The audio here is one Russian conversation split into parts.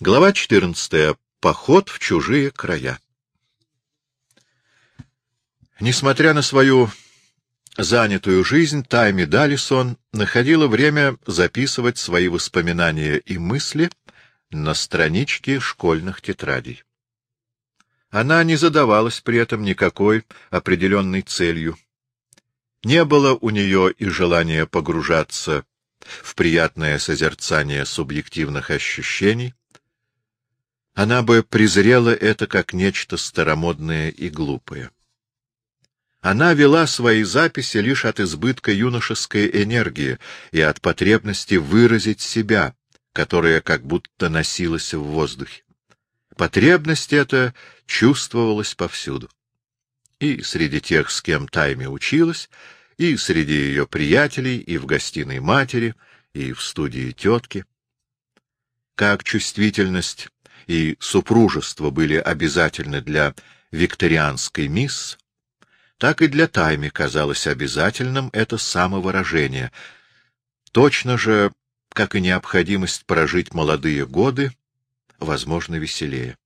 Глава 14. Поход в чужие края. Несмотря на свою занятую жизнь, Тайми Далисон находила время записывать свои воспоминания и мысли на страничке школьных тетрадей. Она не задавалась при этом никакой определенной целью. Не было у нее и желания погружаться в приятное созерцание субъективных ощущений. Она бы презрела это как нечто старомодное и глупое. Она вела свои записи лишь от избытка юношеской энергии и от потребности выразить себя, которая как будто носилась в воздухе. Потребность эта чувствовалась повсюду. И среди тех, с кем Тайми училась, и среди ее приятелей, и в гостиной матери, и в студии тетки. Как чувствительность и супружество были обязательны для викторианской мисс, так и для Тайми казалось обязательным это самовыражение. Точно же, как и необходимость прожить молодые годы, возможно, веселее.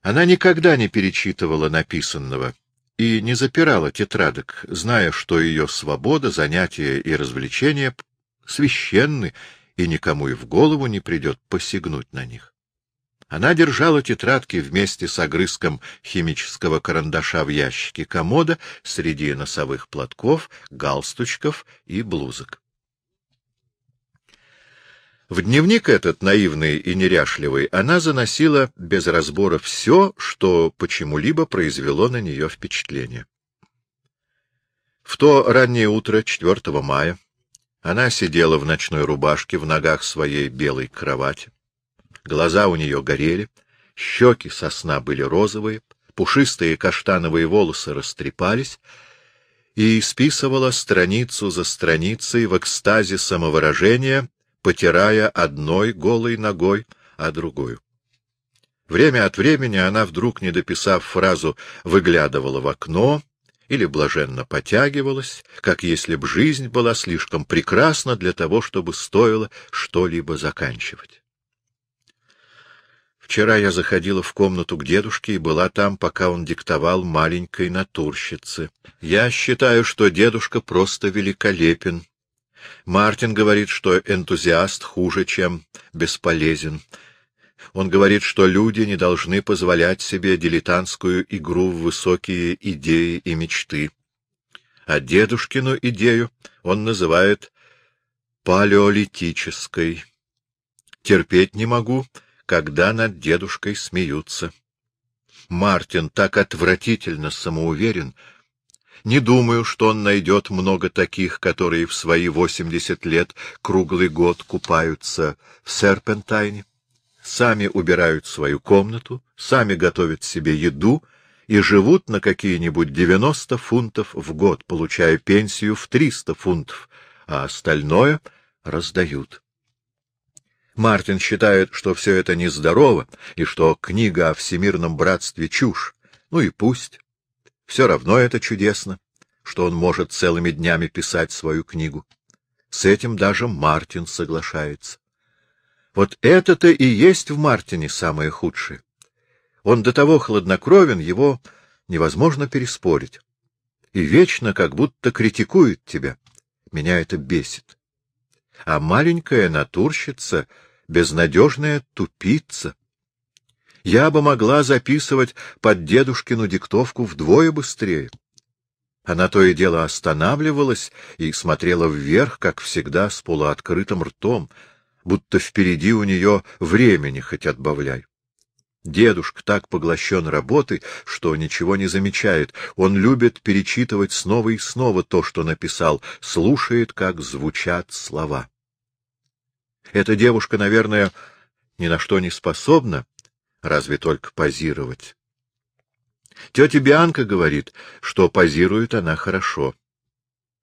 Она никогда не перечитывала написанного и не запирала тетрадок, зная, что ее свобода, занятия и развлечения священны, и никому и в голову не придет посягнуть на них. Она держала тетрадки вместе с огрызком химического карандаша в ящике комода среди носовых платков, галстучков и блузок. В дневник этот, наивный и неряшливый, она заносила без разбора все, что почему-либо произвело на нее впечатление. В то раннее утро 4 мая она сидела в ночной рубашке в ногах своей белой кровати. Глаза у нее горели, щеки сосна были розовые, пушистые каштановые волосы растрепались, и списывала страницу за страницей в экстазе самовыражения, потирая одной голой ногой, а другую. Время от времени она, вдруг не дописав фразу, выглядывала в окно или блаженно потягивалась, как если б жизнь была слишком прекрасна для того, чтобы стоило что-либо заканчивать. Вчера я заходила в комнату к дедушке и была там, пока он диктовал маленькой натурщице. Я считаю, что дедушка просто великолепен. Мартин говорит, что энтузиаст хуже, чем бесполезен. Он говорит, что люди не должны позволять себе дилетантскую игру в высокие идеи и мечты. А дедушкину идею он называет палеолитической. Терпеть не могу, когда над дедушкой смеются. Мартин так отвратительно самоуверен. Не думаю, что он найдет много таких, которые в свои восемьдесят лет круглый год купаются в Серпентайне, сами убирают свою комнату, сами готовят себе еду и живут на какие-нибудь девяносто фунтов в год, получая пенсию в триста фунтов, а остальное раздают. Мартин считает, что все это нездорово, и что книга о всемирном братстве — чушь. Ну и пусть. Все равно это чудесно, что он может целыми днями писать свою книгу. С этим даже Мартин соглашается. Вот это-то и есть в Мартине самое худшее. Он до того хладнокровен, его невозможно переспорить. И вечно как будто критикует тебя. Меня это бесит а маленькая натурщица — безнадежная тупица. Я бы могла записывать под дедушкину диктовку вдвое быстрее. Она то и дело останавливалась и смотрела вверх, как всегда, с полуоткрытым ртом, будто впереди у нее времени хоть отбавляй. Дедушка так поглощен работой, что ничего не замечает. Он любит перечитывать снова и снова то, что написал, слушает, как звучат слова. Эта девушка, наверное, ни на что не способна, разве только позировать. Тетя Бианка говорит, что позирует она хорошо.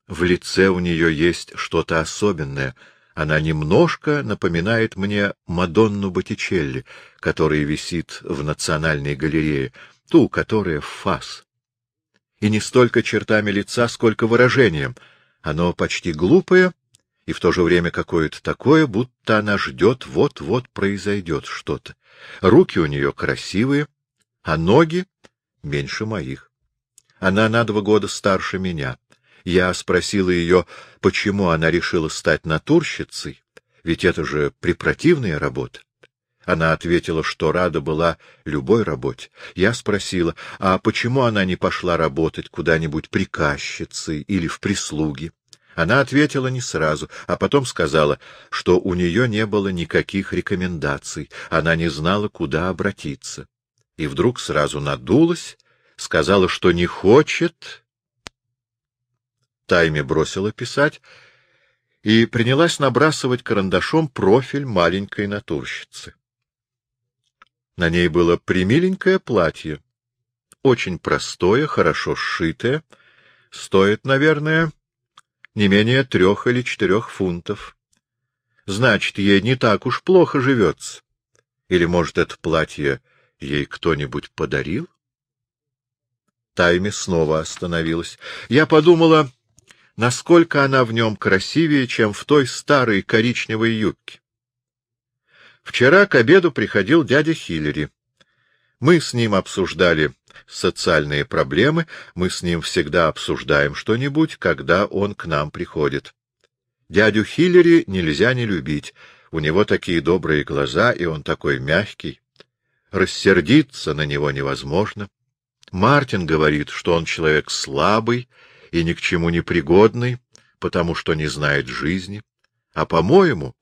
В лице у нее есть что-то особенное — она немножко напоминает мне Мадонну Боттичелли, которая висит в Национальной галерее, ту, которая в фас. И не столько чертами лица, сколько выражением. Оно почти глупое и в то же время какое-то такое, будто она ждет, вот-вот произойдет что-то. Руки у нее красивые, а ноги меньше моих. Она на два года старше меня. Я спросила ее, почему она решила стать натурщицей, ведь это же препротивная работа. Она ответила, что рада была любой работе. Я спросила, а почему она не пошла работать куда-нибудь приказчицей или в прислуге? Она ответила не сразу, а потом сказала, что у нее не было никаких рекомендаций, она не знала, куда обратиться. И вдруг сразу надулась, сказала, что не хочет. Тайме бросила писать и принялась набрасывать карандашом профиль маленькой натурщицы. На ней было примиленькое платье, очень простое, хорошо сшитое, стоит, наверное, не менее трех или четырех фунтов. Значит, ей не так уж плохо живется. Или, может, это платье ей кто-нибудь подарил? Тайми снова остановилась. Я подумала, насколько она в нем красивее, чем в той старой коричневой юбке. Вчера к обеду приходил дядя Хиллери. Мы с ним обсуждали социальные проблемы, мы с ним всегда обсуждаем что-нибудь, когда он к нам приходит. Дядю Хиллери нельзя не любить, у него такие добрые глаза, и он такой мягкий. Рассердиться на него невозможно. Мартин говорит, что он человек слабый и ни к чему не пригодный, потому что не знает жизни. А, по-моему,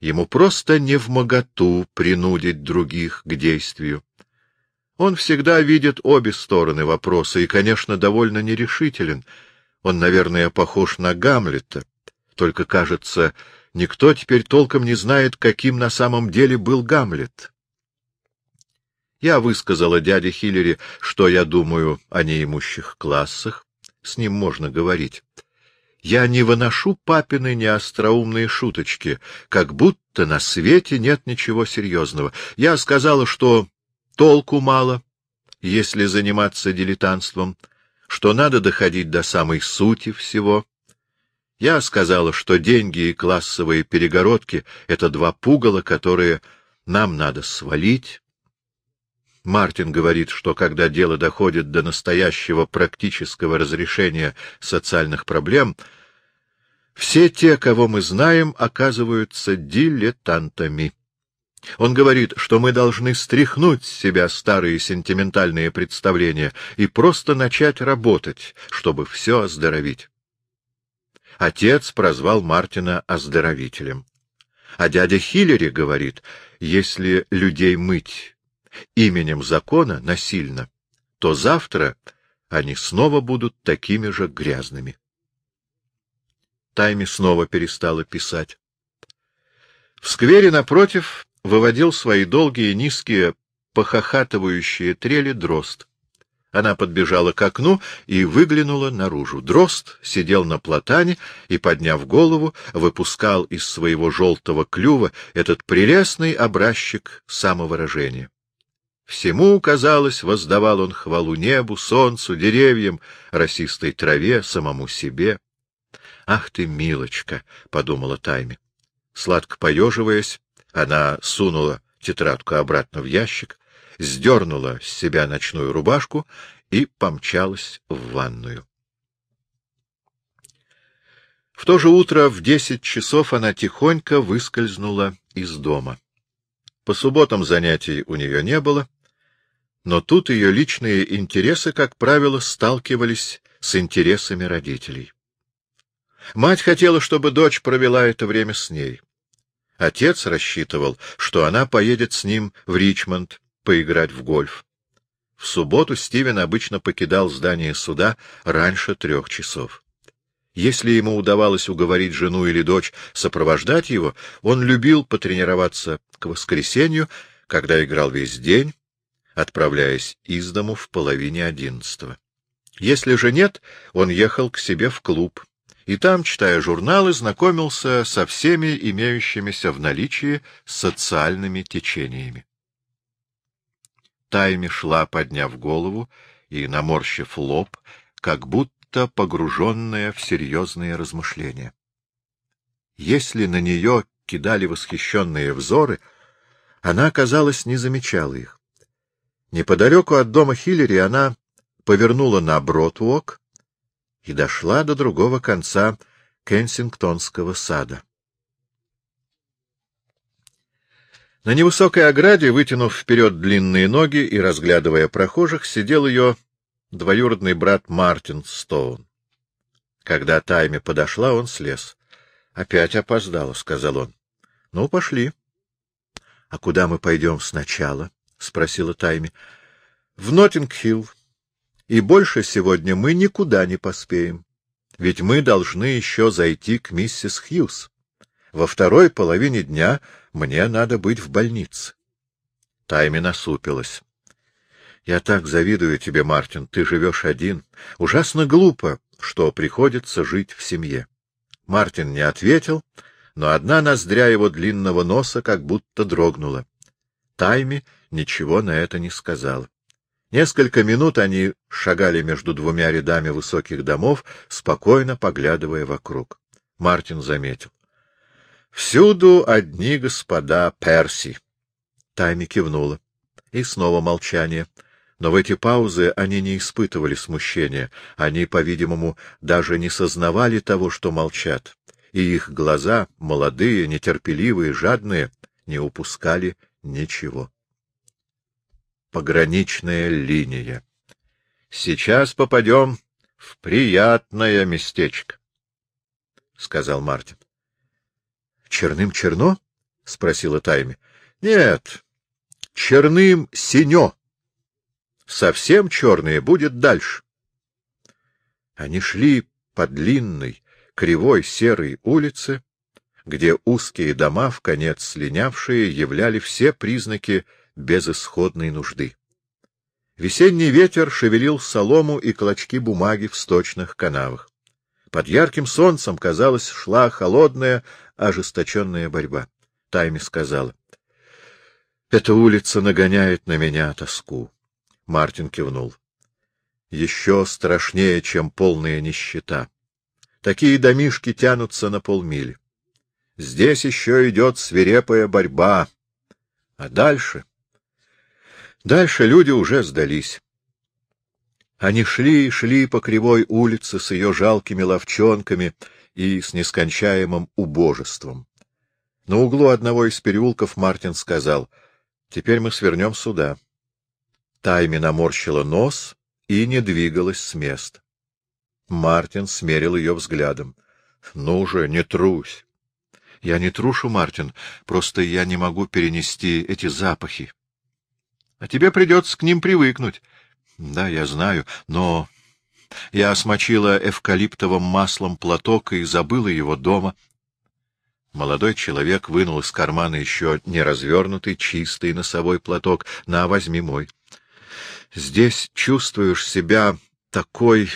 ему просто не в моготу принудить других к действию. Он всегда видит обе стороны вопроса и, конечно, довольно нерешителен. Он, наверное, похож на Гамлета. Только, кажется, никто теперь толком не знает, каким на самом деле был Гамлет. Я высказала дяде Хиллери, что я думаю о неимущих классах. С ним можно говорить. Я не выношу папины неостроумные шуточки, как будто на свете нет ничего серьезного. Я сказала, что толку мало, если заниматься дилетантством, что надо доходить до самой сути всего. Я сказала, что деньги и классовые перегородки — это два пугала, которые нам надо свалить. Мартин говорит, что когда дело доходит до настоящего практического разрешения социальных проблем, все те, кого мы знаем, оказываются дилетантами. Он говорит, что мы должны стряхнуть с себя старые сентиментальные представления и просто начать работать, чтобы все оздоровить. Отец прозвал Мартина оздоровителем. А дядя Хиллери говорит, если людей мыть именем закона насильно, то завтра они снова будут такими же грязными. Тайми снова перестала писать. В сквере напротив выводил свои долгие низкие похохатывающие трели дрозд. Она подбежала к окну и выглянула наружу. Дрозд сидел на платане и, подняв голову, выпускал из своего желтого клюва этот прелестный образчик самовыражения. Всему, казалось, воздавал он хвалу небу, солнцу, деревьям, росистой траве, самому себе. — Ах ты, милочка! — подумала Тайми. Сладко поеживаясь, она сунула тетрадку обратно в ящик, сдернула с себя ночную рубашку и помчалась в ванную. В то же утро в десять часов она тихонько выскользнула из дома. По субботам занятий у нее не было, но тут ее личные интересы, как правило, сталкивались с интересами родителей. Мать хотела, чтобы дочь провела это время с ней. Отец рассчитывал, что она поедет с ним в Ричмонд поиграть в гольф. В субботу Стивен обычно покидал здание суда раньше трех часов. Если ему удавалось уговорить жену или дочь сопровождать его, он любил потренироваться к воскресенью, когда играл весь день, отправляясь из дому в половине одиннадцатого. Если же нет, он ехал к себе в клуб, и там, читая журналы, знакомился со всеми имеющимися в наличии социальными течениями. Тайми шла, подняв голову и наморщив лоб, как будто погруженная в серьезные размышления. если на нее кидали восхищенные взоры, она, казалось, не замечала их. Неподалеку от дома Хиллери она повернула на Бродвок и дошла до другого конца Кенсингтонского сада. На невысокой ограде, вытянув вперед длинные ноги и разглядывая прохожих, сидел ее двоюродный брат Мартин Стоун. Когда Тайме подошла, он слез. — Опять опоздала, — сказал он. — Ну, пошли. — А куда мы пойдем сначала? — спросила Тайми. — В Ноттинг-Хилл. И больше сегодня мы никуда не поспеем. Ведь мы должны еще зайти к миссис Хьюз. Во второй половине дня мне надо быть в больнице. Тайми насупилась. — Я так завидую тебе, Мартин, ты живешь один. Ужасно глупо, что приходится жить в семье. Мартин не ответил, но одна ноздря его длинного носа как будто дрогнула. Тайми ничего на это не сказала. Несколько минут они шагали между двумя рядами высоких домов, спокойно поглядывая вокруг. Мартин заметил. — Всюду одни господа Перси. Тайми кивнула. И снова молчание. Но в эти паузы они не испытывали смущения. Они, по-видимому, даже не сознавали того, что молчат. И их глаза, молодые, нетерпеливые, жадные, не упускали ничего пограничная линия. Сейчас попадем в приятное местечко, — сказал Мартин. — Черным черно? — спросила Тайми. — Нет, черным синё. Совсем черное будет дальше. Они шли по длинной, кривой серой улице, где узкие дома, в конец слинявшие, являли все признаки безысходной нужды. Весенний ветер шевелил солому и клочки бумаги в сточных канавах. Под ярким солнцем, казалось, шла холодная, ожесточенная борьба. Тайми сказала. — Эта улица нагоняет на меня тоску. Мартин кивнул. — Еще страшнее, чем полная нищета. Такие домишки тянутся на полмили. Здесь еще идет свирепая борьба. А дальше... Дальше люди уже сдались. Они шли и шли по кривой улице с ее жалкими ловчонками и с нескончаемым убожеством. На углу одного из переулков Мартин сказал, — Теперь мы свернем сюда. Тайми наморщила нос и не двигалась с места. Мартин смерил ее взглядом. — Ну же, не трусь. — Я не трушу, Мартин, просто я не могу перенести эти запахи. А тебе придется к ним привыкнуть. Да, я знаю, но... Я смочила эвкалиптовым маслом платок и забыла его дома. Молодой человек вынул из кармана еще не развернутый, чистый носовой платок. На, возьми мой. Здесь чувствуешь себя такой...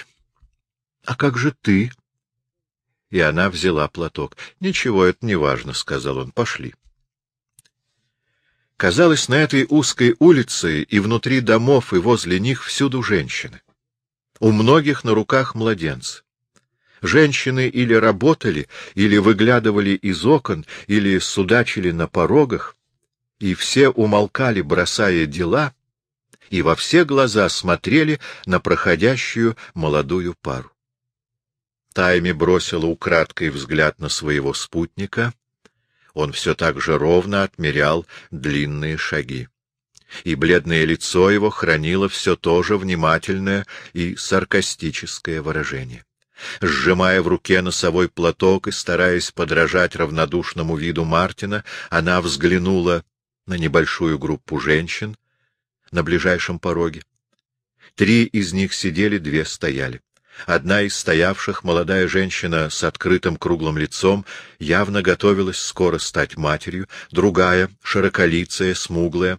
А как же ты? И она взяла платок. — Ничего, это не важно, — сказал он. — Пошли. Казалось, на этой узкой улице и внутри домов, и возле них всюду женщины. У многих на руках младенцы. Женщины или работали, или выглядывали из окон, или судачили на порогах, и все умолкали, бросая дела, и во все глаза смотрели на проходящую молодую пару. Тайми бросила украдкой взгляд на своего спутника, он все так же ровно отмерял длинные шаги. И бледное лицо его хранило все то же внимательное и саркастическое выражение. Сжимая в руке носовой платок и стараясь подражать равнодушному виду Мартина, она взглянула на небольшую группу женщин на ближайшем пороге. Три из них сидели, две стояли. Одна из стоявших, молодая женщина с открытым круглым лицом, явно готовилась скоро стать матерью, другая, широколицая, смуглая,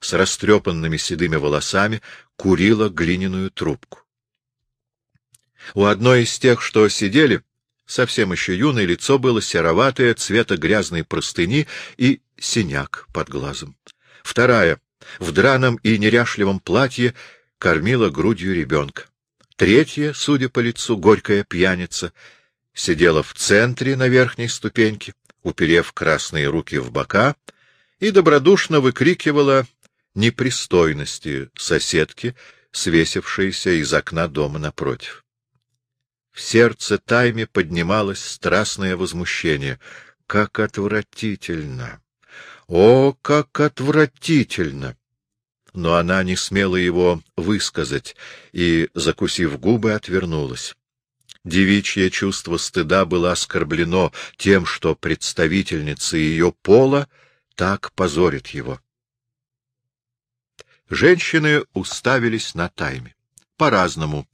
с растрепанными седыми волосами, курила глиняную трубку. У одной из тех, что сидели, совсем еще юное лицо было сероватое, цвета грязной простыни и синяк под глазом. Вторая, в драном и неряшливом платье, кормила грудью ребенка. Третья, судя по лицу, горькая пьяница, сидела в центре на верхней ступеньке, уперев красные руки в бока, и добродушно выкрикивала непристойности соседки, свесившейся из окна дома напротив. В сердце Тайме поднималось страстное возмущение. Как отвратительно! О, как отвратительно! Но она не смела его высказать и, закусив губы, отвернулась. Девичье чувство стыда было оскорблено тем, что представительница ее пола так позорит его. Женщины уставились на тайме. По-разному,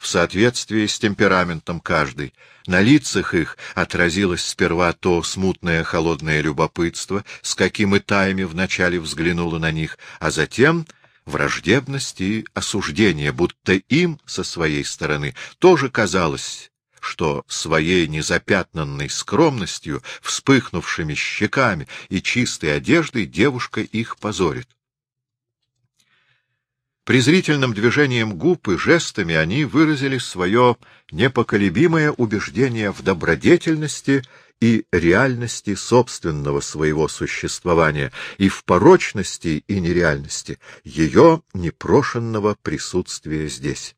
в соответствии с темпераментом каждой. На лицах их отразилось сперва то смутное холодное любопытство, с каким и тайме вначале взглянула на них, а затем враждебность и осуждение, будто им со своей стороны тоже казалось, что своей незапятнанной скромностью, вспыхнувшими щеками и чистой одеждой девушка их позорит. Презрительным движением губ и жестами они выразили свое непоколебимое убеждение в добродетельности и реальности собственного своего существования и в порочности и нереальности ее непрошенного присутствия здесь.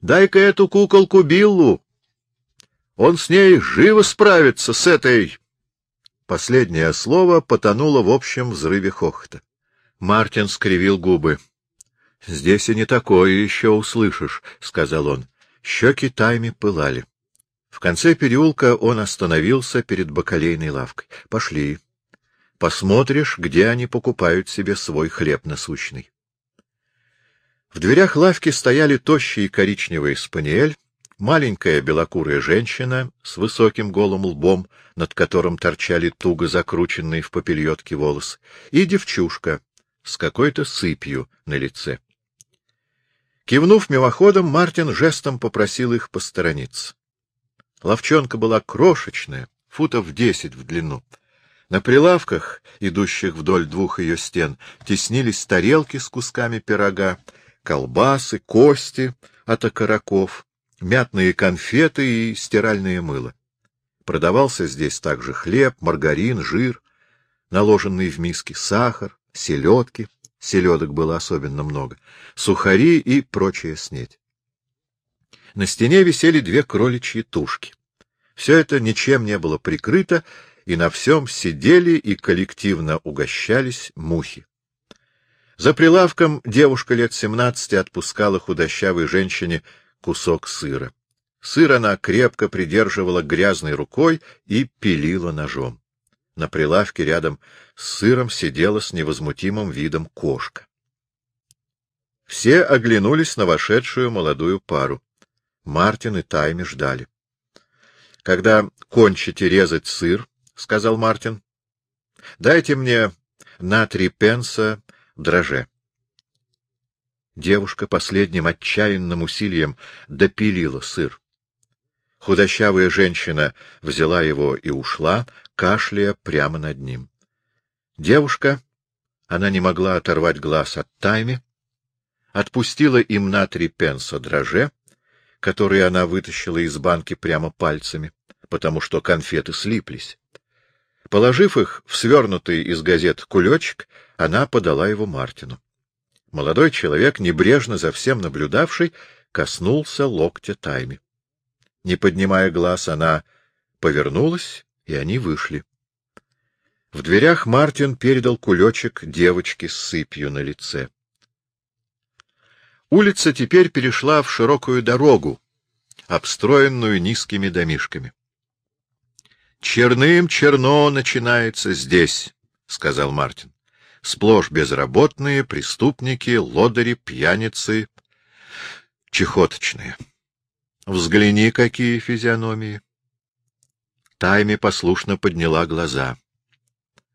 «Дай-ка эту куколку Биллу! Он с ней живо справится, с этой...» Последнее слово потонуло в общем взрыве хохота. Мартин скривил губы. — Здесь и не такое еще услышишь, — сказал он. Щеки Тайми пылали. В конце переулка он остановился перед бакалейной лавкой. — Пошли. Посмотришь, где они покупают себе свой хлеб насущный. В дверях лавки стояли тощий коричневый спаниель, маленькая белокурая женщина с высоким голым лбом, над которым торчали туго закрученные в попельотке волосы, и девчушка с какой-то сыпью на лице. Кивнув мимоходом, Мартин жестом попросил их посторониться. Ловчонка была крошечная, футов десять в длину. На прилавках, идущих вдоль двух ее стен, теснились тарелки с кусками пирога, колбасы, кости от окороков, мятные конфеты и стиральное мыло. Продавался здесь также хлеб, маргарин, жир, наложенный в миски сахар, селедки, селедок было особенно много, сухари и прочая снеть. На стене висели две кроличьи тушки. Все это ничем не было прикрыто, и на всем сидели и коллективно угощались мухи. За прилавком девушка лет семнадцати отпускала худощавой женщине кусок сыра. Сыр она крепко придерживала грязной рукой и пилила ножом. На прилавке рядом с сыром сидела с невозмутимым видом кошка. Все оглянулись на вошедшую молодую пару. Мартин и Тайми ждали. — Когда кончите резать сыр, — сказал Мартин, — дайте мне на три пенса дроже. Девушка последним отчаянным усилием допилила сыр. Худощавая женщина взяла его и ушла, кашляя прямо над ним. Девушка, она не могла оторвать глаз от тайми, отпустила им на три пенса дроже, которые она вытащила из банки прямо пальцами, потому что конфеты слиплись. Положив их в свернутый из газет кулечек, она подала его Мартину. Молодой человек, небрежно за всем наблюдавший, коснулся локтя Тайми. Не поднимая глаз, она повернулась, и они вышли. В дверях Мартин передал кулечек девочке с сыпью на лице. Улица теперь перешла в широкую дорогу, обстроенную низкими домишками. — Черным черно начинается здесь, — сказал Мартин. — Сплошь безработные, преступники, лодыри, пьяницы, чехоточные. Взгляни, какие физиономии. Тайми послушно подняла глаза.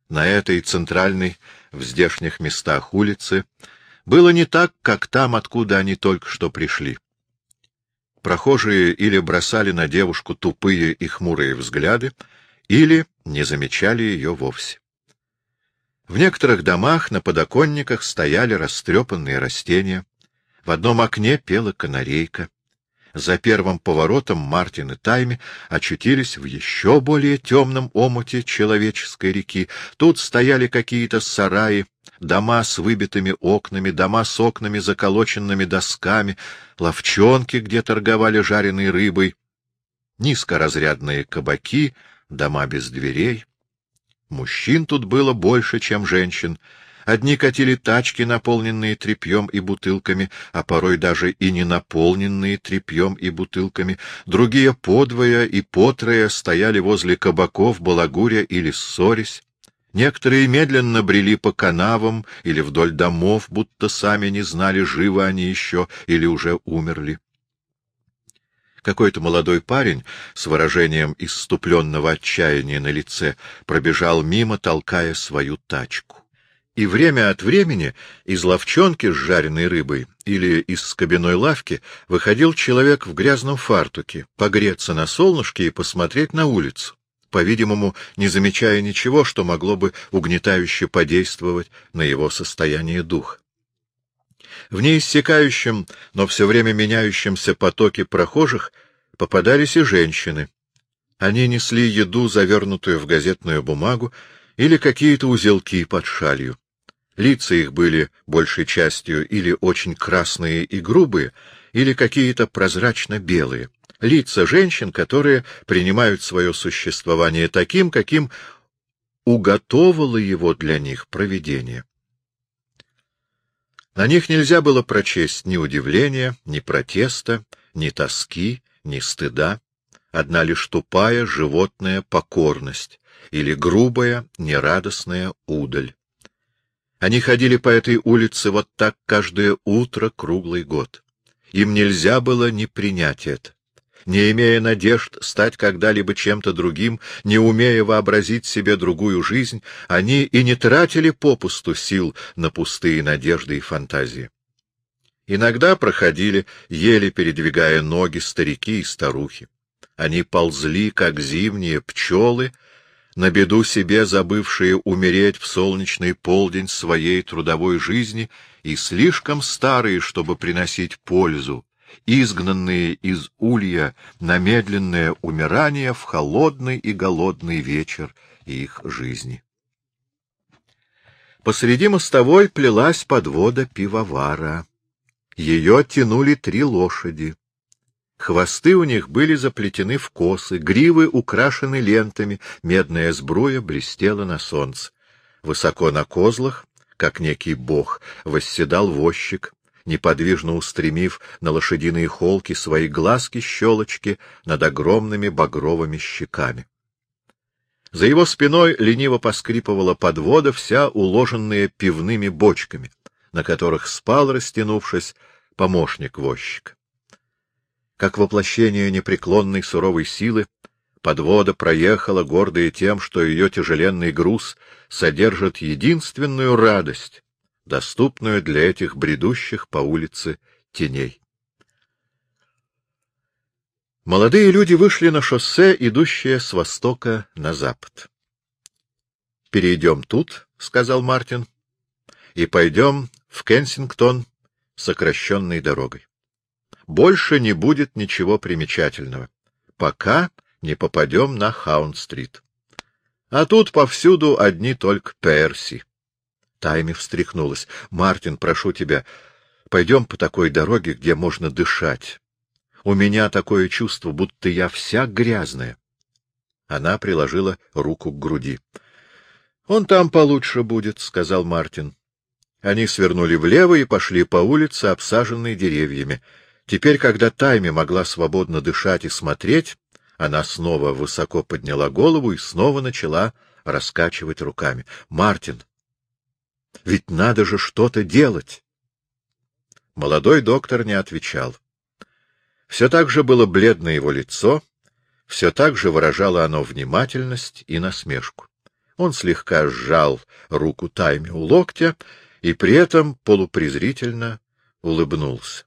На этой центральной, в здешних местах улицы, было не так, как там, откуда они только что пришли. Прохожие или бросали на девушку тупые и хмурые взгляды, или не замечали ее вовсе. В некоторых домах на подоконниках стояли растрепанные растения, в одном окне пела канарейка. За первым поворотом Мартин и Тайми очутились в еще более темном омуте человеческой реки. Тут стояли какие-то сараи, дома с выбитыми окнами, дома с окнами, заколоченными досками, ловчонки, где торговали жареной рыбой, низкоразрядные кабаки, дома без дверей. Мужчин тут было больше, чем женщин. Одни катили тачки, наполненные тряпьем и бутылками, а порой даже и не наполненные тряпьем и бутылками. Другие подвое и потрое стояли возле кабаков, балагуря или ссорясь. Некоторые медленно брели по канавам или вдоль домов, будто сами не знали, живы они еще или уже умерли. Какой-то молодой парень с выражением исступленного отчаяния на лице пробежал мимо, толкая свою тачку. И время от времени из ловчонки с жареной рыбой или из скобяной лавки выходил человек в грязном фартуке, погреться на солнышке и посмотреть на улицу, по-видимому, не замечая ничего, что могло бы угнетающе подействовать на его состояние духа. В неиссякающем, но все время меняющемся потоке прохожих попадались и женщины. Они несли еду, завернутую в газетную бумагу, или какие-то узелки под шалью. Лица их были большей частью или очень красные и грубые, или какие-то прозрачно-белые. Лица женщин, которые принимают свое существование таким, каким уготовало его для них провидение. На них нельзя было прочесть ни удивления, ни протеста, ни тоски, ни стыда, одна лишь тупая животная покорность или грубая, нерадостная удаль. Они ходили по этой улице вот так каждое утро круглый год. Им нельзя было не принять это. Не имея надежд стать когда-либо чем-то другим, не умея вообразить себе другую жизнь, они и не тратили попусту сил на пустые надежды и фантазии. Иногда проходили, еле передвигая ноги, старики и старухи. Они ползли, как зимние пчелы, на беду себе забывшие умереть в солнечный полдень своей трудовой жизни и слишком старые, чтобы приносить пользу, изгнанные из улья на медленное умирание в холодный и голодный вечер их жизни. Посреди мостовой плелась подвода пивовара. Ее тянули три лошади. Хвосты у них были заплетены в косы, гривы украшены лентами, медная сбруя блестела на солнце. Высоко на козлах, как некий бог, восседал возчик, неподвижно устремив на лошадиные холки свои глазки-щелочки над огромными багровыми щеками. За его спиной лениво поскрипывала подвода, вся уложенная пивными бочками, на которых спал, растянувшись, помощник возчика. Как воплощение непреклонной суровой силы, подвода проехала, гордая тем, что ее тяжеленный груз содержит единственную радость, доступную для этих бредущих по улице теней. Молодые люди вышли на шоссе, идущее с востока на запад. — Перейдем тут, — сказал Мартин, — и пойдем в Кенсингтон сокращенной дорогой больше не будет ничего примечательного, пока не попадем на Хаунд-стрит. А тут повсюду одни только Перси. Тайми встряхнулась. — Мартин, прошу тебя, пойдем по такой дороге, где можно дышать. У меня такое чувство, будто я вся грязная. Она приложила руку к груди. — Он там получше будет, — сказал Мартин. Они свернули влево и пошли по улице, обсаженной деревьями. Теперь, когда Тайми могла свободно дышать и смотреть, она снова высоко подняла голову и снова начала раскачивать руками. — Мартин, ведь надо же что-то делать! Молодой доктор не отвечал. Все так же было бледно его лицо, все так же выражало оно внимательность и насмешку. Он слегка сжал руку Тайми у локтя и при этом полупрезрительно улыбнулся.